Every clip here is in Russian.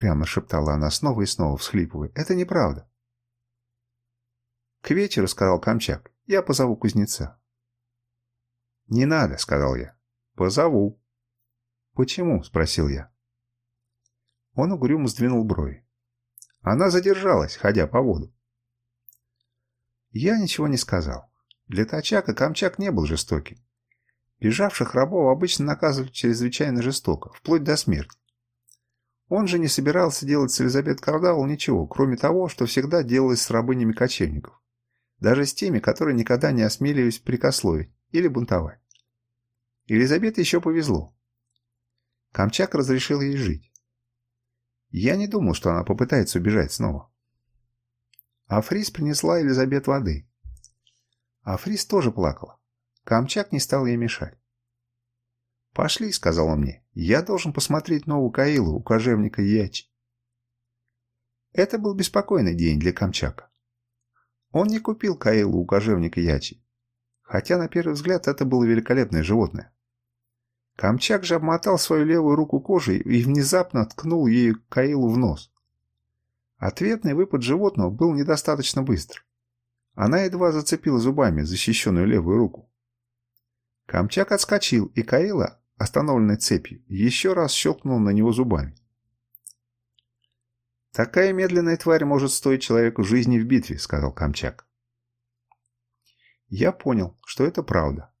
прямо шептала она снова и снова, всхлипывая. «Это неправда». «К вечеру», — сказал Камчак, — «я позову кузнеца». «Не надо», — сказал я. «Позову». «Почему?» — спросил я. Он угрюмо сдвинул брови. Она задержалась, ходя по воду. Я ничего не сказал. Для Тачака Камчак не был жестоким. Бежавших рабов обычно наказывали чрезвычайно жестоко, вплоть до смерти. Он же не собирался делать с Элизабет Кардавл ничего, кроме того, что всегда делалось с рабынями кочевников. Даже с теми, которые никогда не осмеливались прикословить или бунтовать. Елизабет еще повезло. Камчак разрешил ей жить. Я не думал, что она попытается убежать снова. Африс принесла Елизабет воды. Африс тоже плакала. Камчак не стал ей мешать. «Пошли», — сказал он мне, — «я должен посмотреть новую Каилу у кожевника Ячи». Это был беспокойный день для Камчака. Он не купил Каилу у кожевника Ячи, хотя на первый взгляд это было великолепное животное. Камчак же обмотал свою левую руку кожей и внезапно ткнул ею Каилу в нос. Ответный выпад животного был недостаточно быстр. Она едва зацепила зубами защищенную левую руку. Камчак отскочил, и Каила, остановленная цепью, еще раз щелкнул на него зубами. «Такая медленная тварь может стоить человеку жизни в битве», — сказал Камчак. Я понял, что это правда.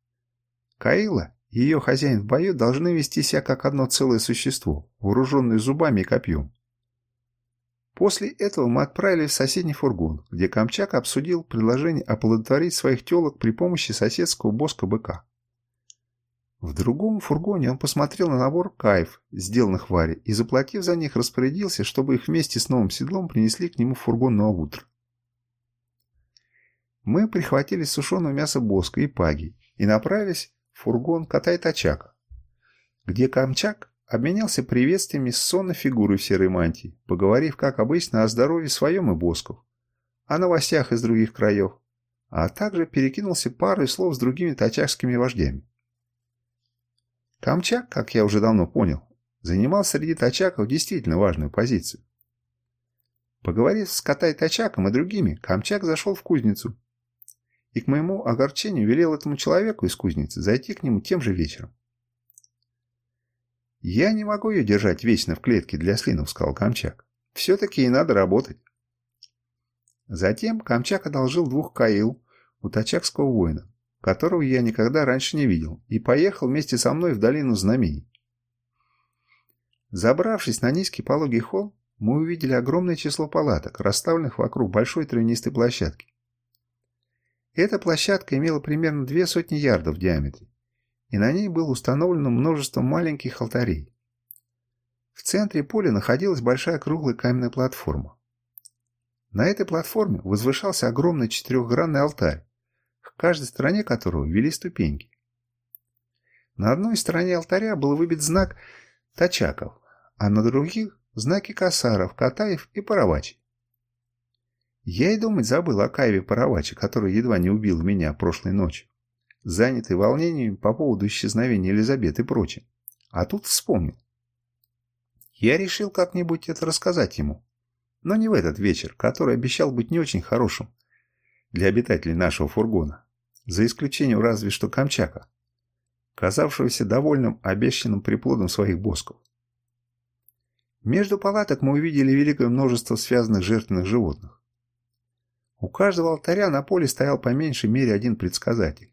Каила и ее хозяин в бою должны вести себя как одно целое существо, вооруженное зубами и копьем. После этого мы отправились в соседний фургон, где Камчак обсудил предложение оплодотворить своих телок при помощи соседского боска-быка. В другом фургоне он посмотрел на набор кайф, сделанных Варе, и, заплатив за них, распорядился, чтобы их вместе с новым седлом принесли к нему в фургон на утро. Мы прихватили сушеное мясо боска и паги и направились в фургон Катай-Тачака, где Камчак обменялся приветствиями с сонной фигурой в серой мантии, поговорив, как обычно, о здоровье своем и босков, о новостях из других краев, а также перекинулся парой слов с другими тачакскими вождями. Камчак, как я уже давно понял, занимал среди тачаков действительно важную позицию. Поговорив с Катай-Тачаком и другими, Камчак зашел в кузницу и к моему огорчению велел этому человеку из кузницы зайти к нему тем же вечером. «Я не могу ее держать вечно в клетке для слинов», — сказал Камчак. «Все-таки ей надо работать». Затем Камчак одолжил двух каил у тачакского воина, которого я никогда раньше не видел, и поехал вместе со мной в долину знамений. Забравшись на низкий пологий холм, мы увидели огромное число палаток, расставленных вокруг большой травянистой площадки. Эта площадка имела примерно две сотни ярдов в диаметре, и на ней было установлено множество маленьких алтарей. В центре поля находилась большая круглая каменная платформа. На этой платформе возвышался огромный четырехгранный алтарь, каждой стороне которого вели ступеньки. На одной стороне алтаря был выбит знак Тачаков, а на других – знаки Касаров, Катаев и Паравачи. Я и думать забыл о Каеве Паравачи, который едва не убил меня прошлой ночью, занятый волнением по поводу исчезновения Елизабет и прочее. А тут вспомнил. Я решил как-нибудь это рассказать ему, но не в этот вечер, который обещал быть не очень хорошим для обитателей нашего фургона за исключением разве что Камчака, казавшегося довольным обещанным приплодом своих босков. Между палаток мы увидели великое множество связанных жертвенных животных. У каждого алтаря на поле стоял по меньшей мере один предсказатель.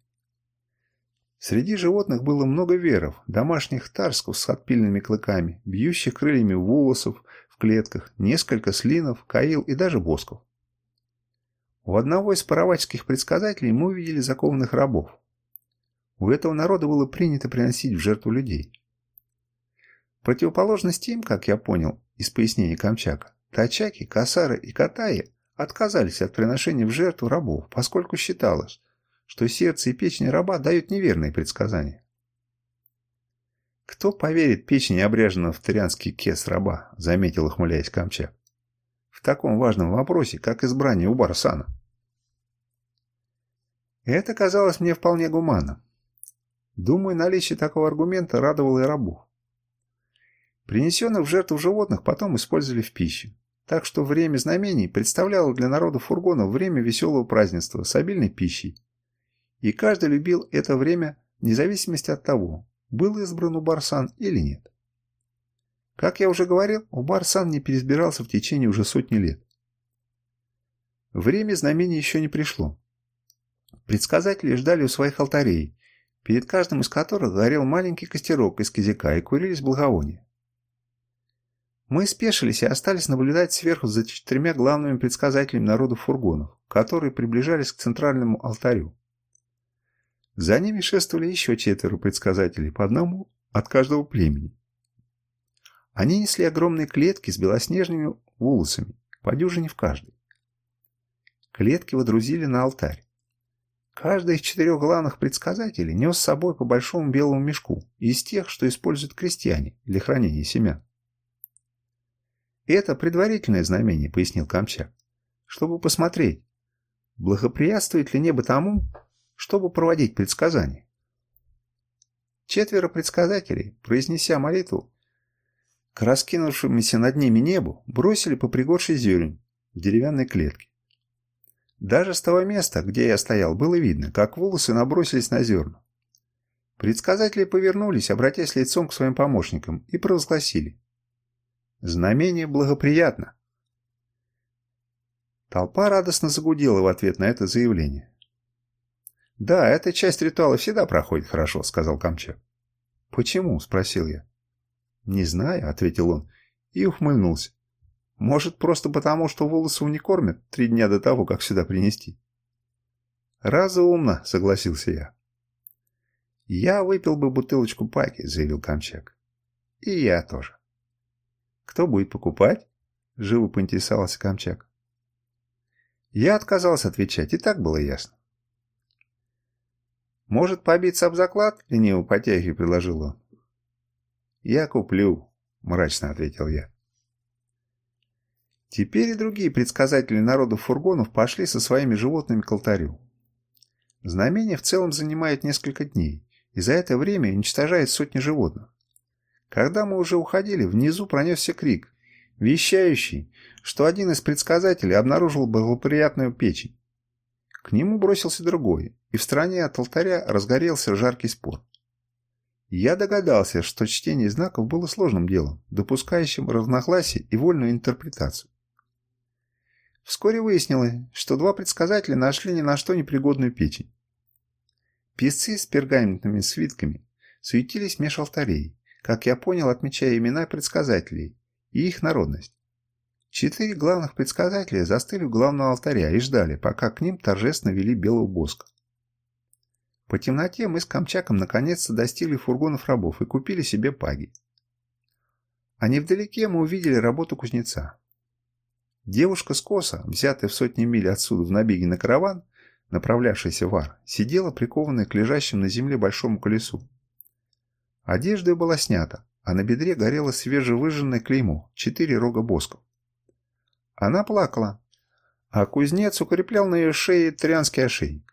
Среди животных было много веров, домашних тарсков с отпильными клыками, бьющих крыльями волосов в клетках, несколько слинов, каил и даже босков. У одного из паровательских предсказателей мы увидели закованных рабов. У этого народа было принято приносить в жертву людей. Противоположность им, как я понял из пояснений Камчака, тачаки, касары и катаи отказались от приношения в жертву рабов, поскольку считалось, что сердце и печень раба дают неверные предсказания. «Кто поверит печени обряженного в тырянский кес раба?» – заметил, ухмыляясь Камчак. «В таком важном вопросе, как избрание у Барсана». Это казалось мне вполне гуманно. Думаю, наличие такого аргумента радовало и рабов. Принесенных в жертву животных потом использовали в пищу. Так что время знамений представляло для народа фургонов время веселого празднества с обильной пищей. И каждый любил это время вне зависимости от того, был избран у Барсан или нет. Как я уже говорил, у Барсан не переизбирался в течение уже сотни лет. Время знамений еще не пришло. Предсказатели ждали у своих алтарей, перед каждым из которых горел маленький костерок из кизяка и курились благовония. Мы спешились и остались наблюдать сверху за четырьмя главными предсказателями народа фургонов, которые приближались к центральному алтарю. За ними шествовали еще четверо предсказателей, по одному от каждого племени. Они несли огромные клетки с белоснежными волосами, по дюжине в каждой. Клетки водрузили на алтарь. Каждый из четырех главных предсказателей нес с собой по большому белому мешку из тех, что используют крестьяне для хранения семян. «Это предварительное знамение», — пояснил Камчак, «чтобы посмотреть, благоприятствует ли небо тому, чтобы проводить предсказания». Четверо предсказателей, произнеся молитву, к раскинувшемуся над ними небу бросили по пригоршей зелень в деревянной клетке. Даже с того места, где я стоял, было видно, как волосы набросились на зерна. Предсказатели повернулись, обратясь лицом к своим помощникам, и провозгласили. Знамение благоприятно. Толпа радостно загудела в ответ на это заявление. «Да, эта часть ритуала всегда проходит хорошо», — сказал Камчак. «Почему?» — спросил я. «Не знаю», — ответил он и ухмыльнулся. «Может, просто потому, что волосы не кормят три дня до того, как сюда принести?» «Разумно», — согласился я. «Я выпил бы бутылочку паки», — заявил Камчак. «И я тоже». «Кто будет покупать?» – живо поинтересовался Камчак. Я отказался отвечать, и так было ясно. «Может, побиться об заклад?» – лениво потягивая предложил он. «Я куплю», – мрачно ответил я. Теперь и другие предсказатели народов фургонов пошли со своими животными к алтарю. Знамение в целом занимает несколько дней, и за это время уничтожает сотни животных. Когда мы уже уходили, внизу пронесся крик, вещающий, что один из предсказателей обнаружил благоприятную печень. К нему бросился другой, и в стороне от алтаря разгорелся жаркий спор. Я догадался, что чтение знаков было сложным делом, допускающим разногласие и вольную интерпретацию. Вскоре выяснилось, что два предсказателя нашли ни на что непригодную печень. Песцы с пергаментными свитками суетились меж алтарей, как я понял, отмечая имена предсказателей и их народность. Четыре главных предсказателя застыли у главного алтаря и ждали, пока к ним торжественно вели белого боска. По темноте мы с Камчаком наконец-то достигли фургонов рабов и купили себе паги. А невдалеке мы увидели работу кузнеца. Девушка с коса, взятая в сотни миль отсюда в набеге на караван, направлявшийся в Ар, сидела прикованная к лежащему на земле большому колесу. Одежда была снята, а на бедре горело свежевыжженное клеймо, четыре рога босков. Она плакала, а кузнец укреплял на ее шее трянский ошейник.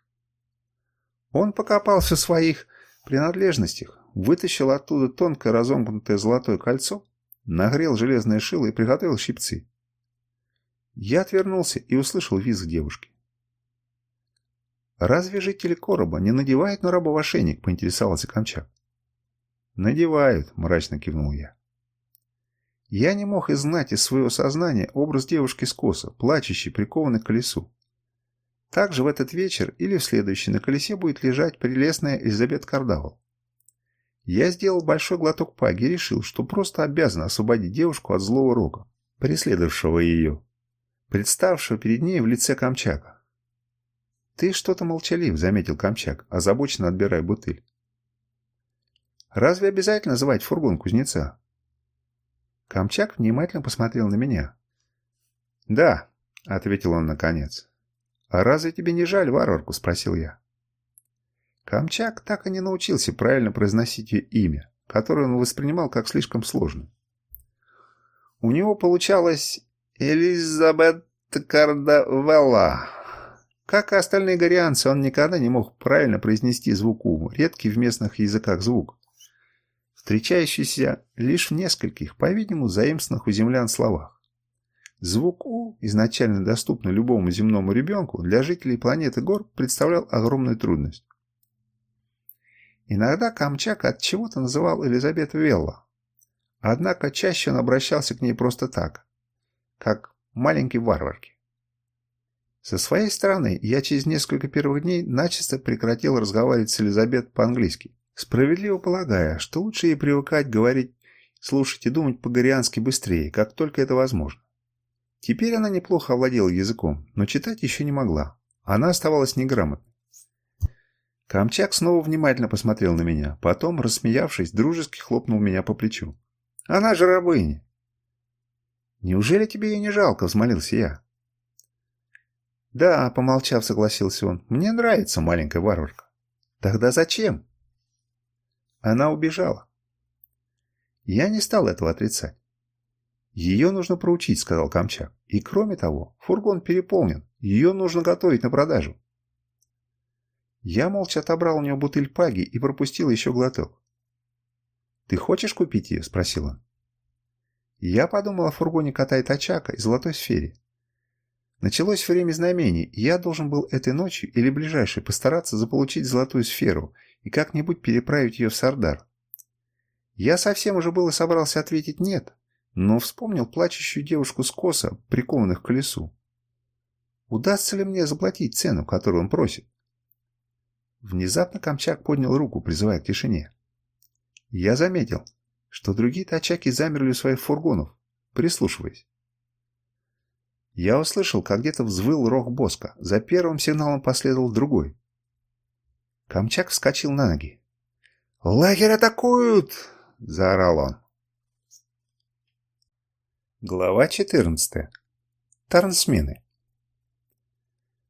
Он покопался в своих принадлежностях, вытащил оттуда тонкое разомкнутое золотое кольцо, нагрел железное шило и приготовил щипцы. Я отвернулся и услышал визг девушки. «Разве жители короба не надевают на раба ошейник?» – поинтересовался Камчак. «Надевают», — мрачно кивнул я. Я не мог изгнать из своего сознания образ девушки с коса, плачущей, прикованной к колесу. Также в этот вечер или в следующий на колесе будет лежать прелестная Элизабет Кардавал. Я сделал большой глоток паги и решил, что просто обязан освободить девушку от злого рога, преследовавшего ее, представшего перед ней в лице Камчака. «Ты что-то молчалив», — заметил Камчак, озабоченно отбирая бутыль. Разве обязательно звать фургон кузнеца? Камчак внимательно посмотрел на меня. «Да», — ответил он наконец. «А разве тебе не жаль варварку?» — спросил я. Камчак так и не научился правильно произносить ее имя, которое он воспринимал как слишком сложное. У него получалось Элизабет Кардавелла. Как и остальные горианцы, он никогда не мог правильно произнести звук «у», редкий в местных языках звук встречающийся лишь в нескольких, по-видимому, заимствованных у землян словах. Звук «у», изначально доступный любому земному ребенку, для жителей планеты Гор представлял огромную трудность. Иногда Камчак от чего-то называл Элизабет Велла, однако чаще он обращался к ней просто так, как маленький варварки. Со своей стороны, я через несколько первых дней начисто прекратил разговаривать с Элизабет по-английски, справедливо полагая, что лучше ей привыкать говорить, слушать и думать по-гориански быстрее, как только это возможно. Теперь она неплохо овладела языком, но читать еще не могла. Она оставалась неграмотной. Камчак снова внимательно посмотрел на меня, потом, рассмеявшись, дружески хлопнул меня по плечу. «Она же рабыня!» «Неужели тебе ее не жалко?» – взмолился я. «Да», — помолчав, согласился он, — «мне нравится маленькая варварка». «Тогда зачем?» Она убежала. Я не стал этого отрицать. «Ее нужно проучить», — сказал Камчак. «И кроме того, фургон переполнен. Ее нужно готовить на продажу». Я молча отобрал у нее бутыль паги и пропустил еще глоток. «Ты хочешь купить ее?» — спросил он. Я подумал о фургоне кота и тачака и золотой сфере. Началось время знамений, и я должен был этой ночью или ближайшей постараться заполучить золотую сферу и как-нибудь переправить ее в Сардар. Я совсем уже было собрался ответить «нет», но вспомнил плачущую девушку с коса, прикованных к колесу. Удастся ли мне заплатить цену, которую он просит? Внезапно Камчак поднял руку, призывая к тишине. Я заметил, что другие тачаки замерли у своих фургонов, прислушиваясь. Я услышал, как где-то взвыл рог Боска. За первым сигналом последовал другой. Камчак вскочил на ноги. «Лагерь атакуют!» — заорал он. Глава 14. Тарнсмены.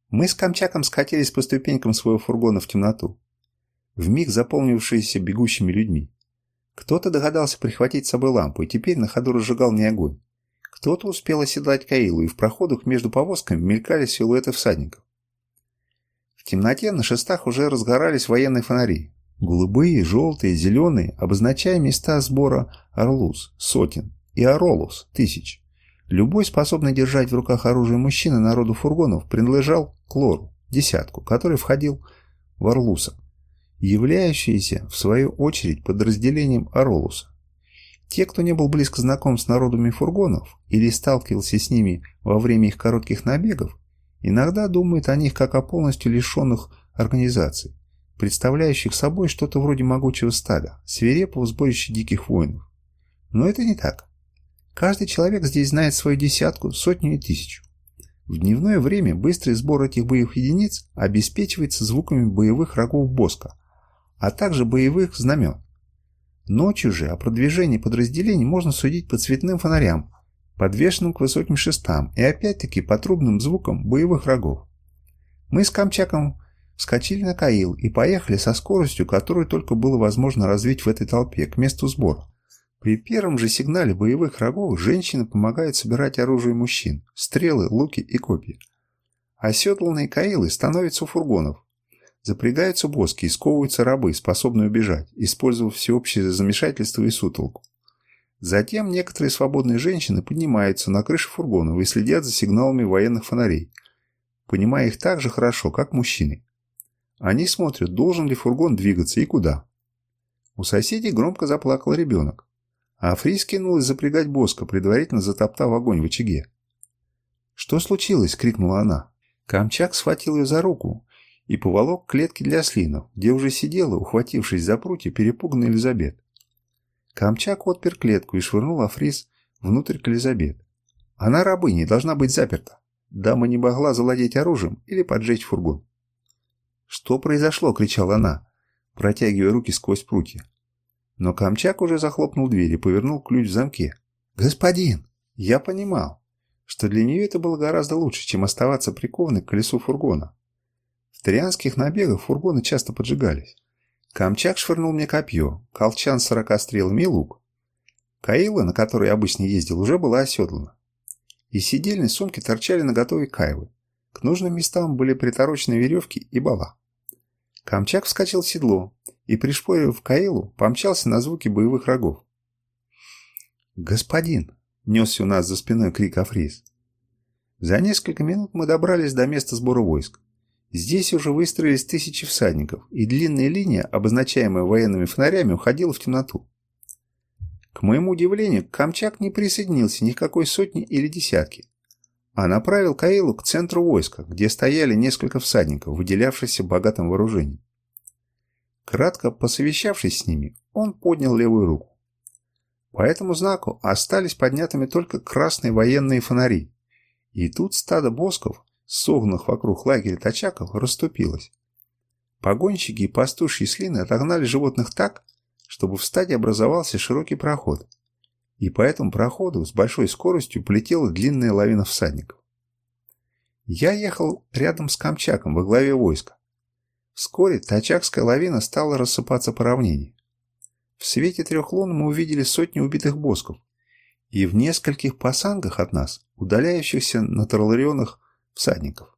Мы с Камчаком скатились по ступенькам своего фургона в темноту, вмиг заполнившиеся бегущими людьми. Кто-то догадался прихватить с собой лампу и теперь на ходу разжигал не огонь, кто-то успел оседлать Каилу, и в проходах между повозками мелькали силуэты всадников. В темноте на шестах уже разгорались военные фонари. Голубые, желтые, зеленые, обозначая места сбора орлус, сотен, и оролус, тысяч. Любой, способный держать в руках оружие мужчины народу фургонов, принадлежал к лору, десятку, который входил в орлуса, являющийся, в свою очередь, подразделением оролуса. Те, кто не был близко знаком с народами фургонов или сталкивался с ними во время их коротких набегов, иногда думают о них как о полностью лишенных организаций, представляющих собой что-то вроде могучего стада, свирепого сборища диких воинов. Но это не так. Каждый человек здесь знает свою десятку, сотню и тысячу. В дневное время быстрый сбор этих боевых единиц обеспечивается звуками боевых рогов боска, а также боевых знамен. Ночью же о продвижении подразделений можно судить по цветным фонарям, подвешенным к высоким шестам, и опять-таки по трубным звукам боевых рогов. Мы с Камчаком вскочили на Каил и поехали со скоростью, которую только было возможно развить в этой толпе, к месту сбора. При первом же сигнале боевых рогов женщины помогают собирать оружие мужчин, стрелы, луки и копья. Оседланные Каилы становятся у фургонов, Запрягаются боски и сковываются рабы, способные убежать, использовав всеобщее замешательство и сутолку. Затем некоторые свободные женщины поднимаются на крышу фургонов и следят за сигналами военных фонарей, понимая их так же хорошо, как мужчины. Они смотрят, должен ли фургон двигаться и куда. У соседей громко заплакал ребенок, а Фрис кинулась запрягать боска, предварительно затоптав огонь в очаге. «Что случилось?» — крикнула она. Камчак схватил ее за руку и поволок к клетке для слинов, где уже сидела, ухватившись за прутья, перепуганная Элизабет. Камчак отпер клетку и швырнул Африс внутрь к Элизабет. Она рабыня должна быть заперта. Дама не могла завладеть оружием или поджечь фургон. «Что произошло?» — кричала она, протягивая руки сквозь прутья. Но Камчак уже захлопнул дверь и повернул ключ в замке. «Господин!» Я понимал, что для нее это было гораздо лучше, чем оставаться прикованной к колесу фургона. В трианских набегах фургоны часто поджигались. Камчак швырнул мне копье, колчан с сорока стрелами и лук. Каила, на которой обычно ездил, уже была оседлана. Из сидельной сумки торчали наготове кайвы. К нужным местам были приторочены веревки и бала. Камчак вскочил в седло и, пришпорив Каилу, помчался на звуки боевых рогов. «Господин!» — несся у нас за спиной крик Африс. За несколько минут мы добрались до места сбора войск. Здесь уже выстроились тысячи всадников, и длинная линия, обозначаемая военными фонарями, уходила в темноту. К моему удивлению, Камчак не присоединился ни к какой сотне или десятке, а направил Каилу к центру войска, где стояли несколько всадников, выделявшихся богатым вооружением. Кратко посовещавшись с ними, он поднял левую руку. По этому знаку остались поднятыми только красные военные фонари, и тут стадо босков, согнанных вокруг лагеря тачаков, расступилось. Погонщики и пастушьи слины отогнали животных так, чтобы в стаде образовался широкий проход, и по этому проходу с большой скоростью полетела длинная лавина всадников. Я ехал рядом с Камчаком во главе войска. Вскоре Тачакская лавина стала рассыпаться по равнине. В свете трех лун мы увидели сотни убитых босков, и в нескольких пасангах от нас, удаляющихся на тарларионах всадников.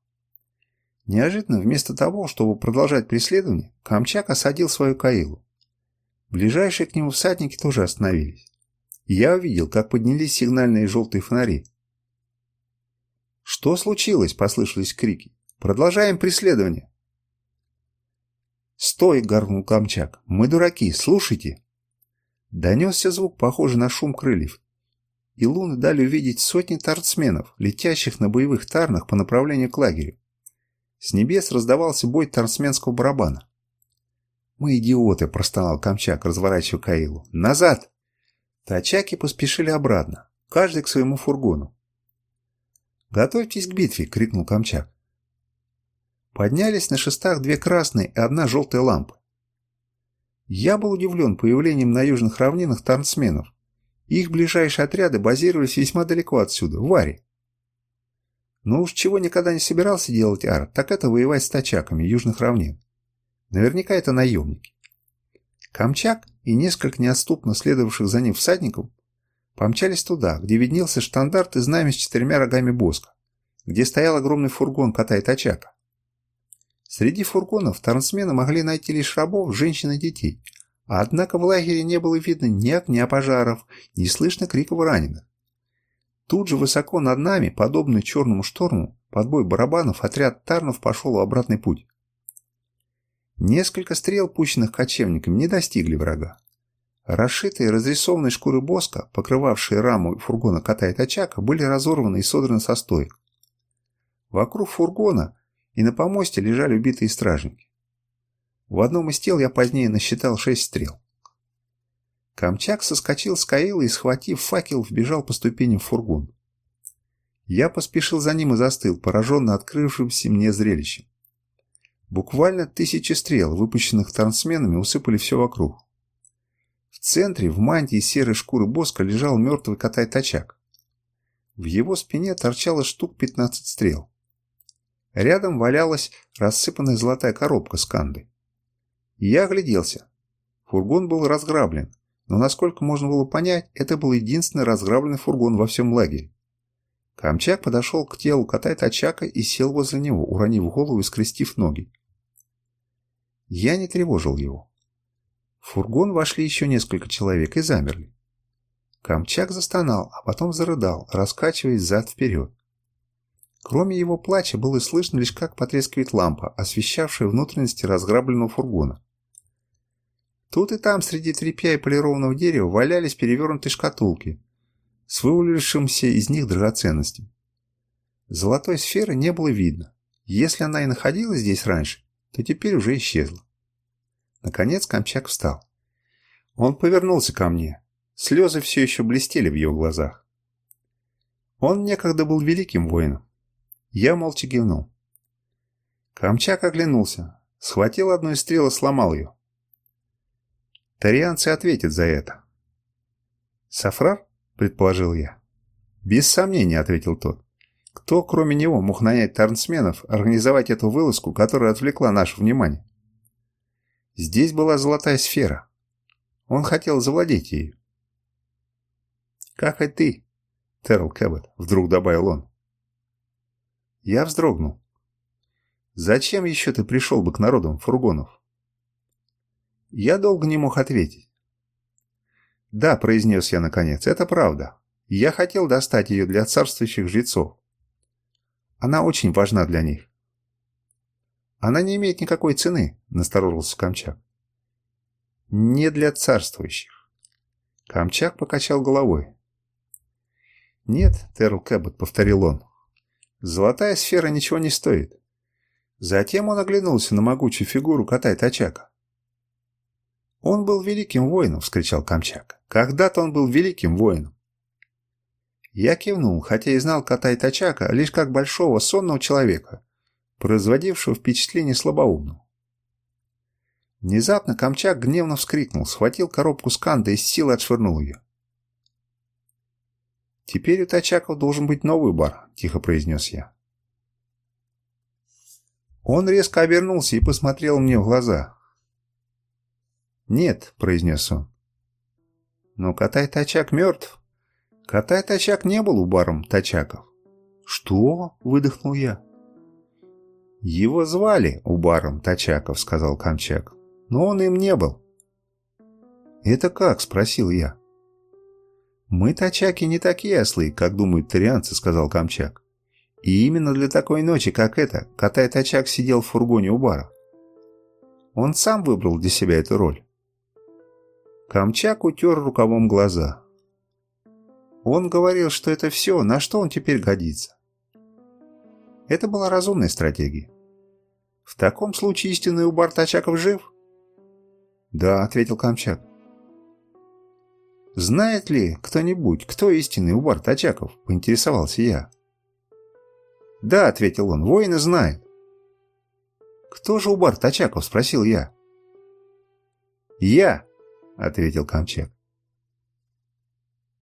Неожиданно, вместо того, чтобы продолжать преследование, Камчак осадил свою Каилу. Ближайшие к нему всадники тоже остановились. Я увидел, как поднялись сигнальные желтые фонари. «Что случилось?» – послышались крики. «Продолжаем преследование!» «Стой!» – гаркнул Камчак. «Мы дураки, слушайте!» Донесся звук, похожий на шум крыльев. И луны дали увидеть сотни торцменов, летящих на боевых тарнах по направлению к лагерю. С небес раздавался бой торцменского барабана. «Мы идиоты!» – простонал Камчак, разворачивая Каилу. «Назад!» Тачаки поспешили обратно, каждый к своему фургону. «Готовьтесь к битве!» – крикнул Камчак. Поднялись на шестах две красные и одна желтая лампа. Я был удивлен появлением на южных равнинах танцменов. Их ближайшие отряды базировались весьма далеко отсюда, в Варе. Но уж чего никогда не собирался делать Ар, так это воевать с тачаками южных равнин. Наверняка это наемники. Камчак и несколько неотступно следовавших за ним всадников помчались туда, где виднелся штандарт и знамя с четырьмя рогами боска, где стоял огромный фургон кота и тачака. Среди фургонов трансмены могли найти лишь рабов, женщин и детей, а однако в лагере не было видно ни огня пожаров, ни слышно криков раненых. Тут же высоко над нами, подобно черному шторму, под бой барабанов, отряд Тарнов пошел в обратный путь. Несколько стрел, пущенных кочевниками, не достигли врага. Расшитые разрисованные шкуры боска, покрывавшие раму фургона кота и тачака, были разорваны и содраны со стоек. Вокруг фургона и на помосте лежали убитые стражники. В одном из тел я позднее насчитал шесть стрел. Камчак соскочил с Каила и, схватив факел, вбежал по ступеням в фургон. Я поспешил за ним и застыл, пораженно открывшимся мне зрелищем. Буквально тысячи стрел, выпущенных трансменами, усыпали все вокруг. В центре, в мантии серой шкуры боска, лежал мертвый котай-тачак. В его спине торчало штук 15 стрел. Рядом валялась рассыпанная золотая коробка с кандой. я огляделся. Фургон был разграблен, но, насколько можно было понять, это был единственный разграбленный фургон во всем лагере. Камчак подошел к телу кота-тачака и сел возле него, уронив голову и скрестив ноги. Я не тревожил его. В фургон вошли еще несколько человек и замерли. Камчак застонал, а потом зарыдал, раскачиваясь зад-вперед. Кроме его плача было слышно лишь как потрескивает лампа, освещавшая внутренности разграбленного фургона. Тут и там среди тряпья и полированного дерева валялись перевернутые шкатулки с вывалившимся из них драгоценностями. Золотой сферы не было видно. Если она и находилась здесь раньше, то теперь уже исчезла. Наконец Камчак встал. Он повернулся ко мне. Слезы все еще блестели в его глазах. Он некогда был великим воином. Я молча кивнул. Камчак оглянулся, схватил одну из стрел и сломал ее. Тарианцы ответят за это. «Сафрар?» – предположил я. «Без сомнения», – ответил тот. Кто, кроме него, мог нанять тарнсменов организовать эту вылазку, которая отвлекла наше внимание? Здесь была золотая сфера. Он хотел завладеть ею. «Как и ты, Терл Кэббет», — вдруг добавил он. Я вздрогнул. «Зачем еще ты пришел бы к народам фургонов?» Я долго не мог ответить. «Да», — произнес я наконец, — «это правда. Я хотел достать ее для царствующих жрецов. Она очень важна для них». «Она не имеет никакой цены», — насторожился Камчак. «Не для царствующих». Камчак покачал головой. «Нет, Терл Кэббот», — повторил он. «Золотая сфера ничего не стоит». Затем он оглянулся на могучую фигуру Катай-Тачака. «Он был великим воином!» — вскричал Камчак. «Когда-то он был великим воином!» Я кивнул, хотя и знал Катай-Тачака лишь как большого сонного человека, производившего впечатление слабоумного. Внезапно Камчак гневно вскрикнул, схватил коробку с кандой и с силой отшвырнул ее. «Теперь у Тачаков должен быть новый бар», — тихо произнес я. Он резко обернулся и посмотрел мне в глаза. «Нет», — произнес он. «Но Катай-Тачак мертв. Катай-Тачак не был убаром Тачаков». «Что?» — выдохнул я. «Его звали Убаром Тачаков», — сказал Камчак. «Но он им не был». «Это как?» — спросил я. «Мы, тачаки, не такие ослы, как думают тарианцы», — сказал Камчак. «И именно для такой ночи, как эта, Катай-Тачак сидел в фургоне у бара. Он сам выбрал для себя эту роль». Камчак утер рукавом глаза. Он говорил, что это все, на что он теперь годится. Это была разумная стратегия. В таком случае истинный Убар Тачаков жив? Да, ответил Камчак. «Знает ли кто-нибудь, кто истинный Убар Тачаков?» – поинтересовался я. «Да», – ответил он, – «воины знают». «Кто же Убар Тачаков?» – спросил я. «Я», – ответил Камчак.